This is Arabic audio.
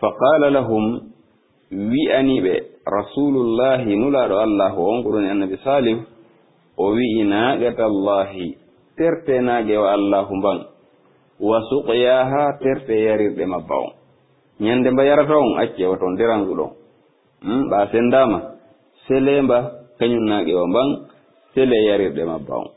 فقال لهم وي اني ب رسول الله نولار الله وانغرو النبي صالح وي انا جت الله ترتنا جو الله بان وسقياها ترتي يرد مباو نيند با يرتون اكي وتون ديرانغلو ام با سنداما سلمبا كنيو ناجو بان سلي يرد مباو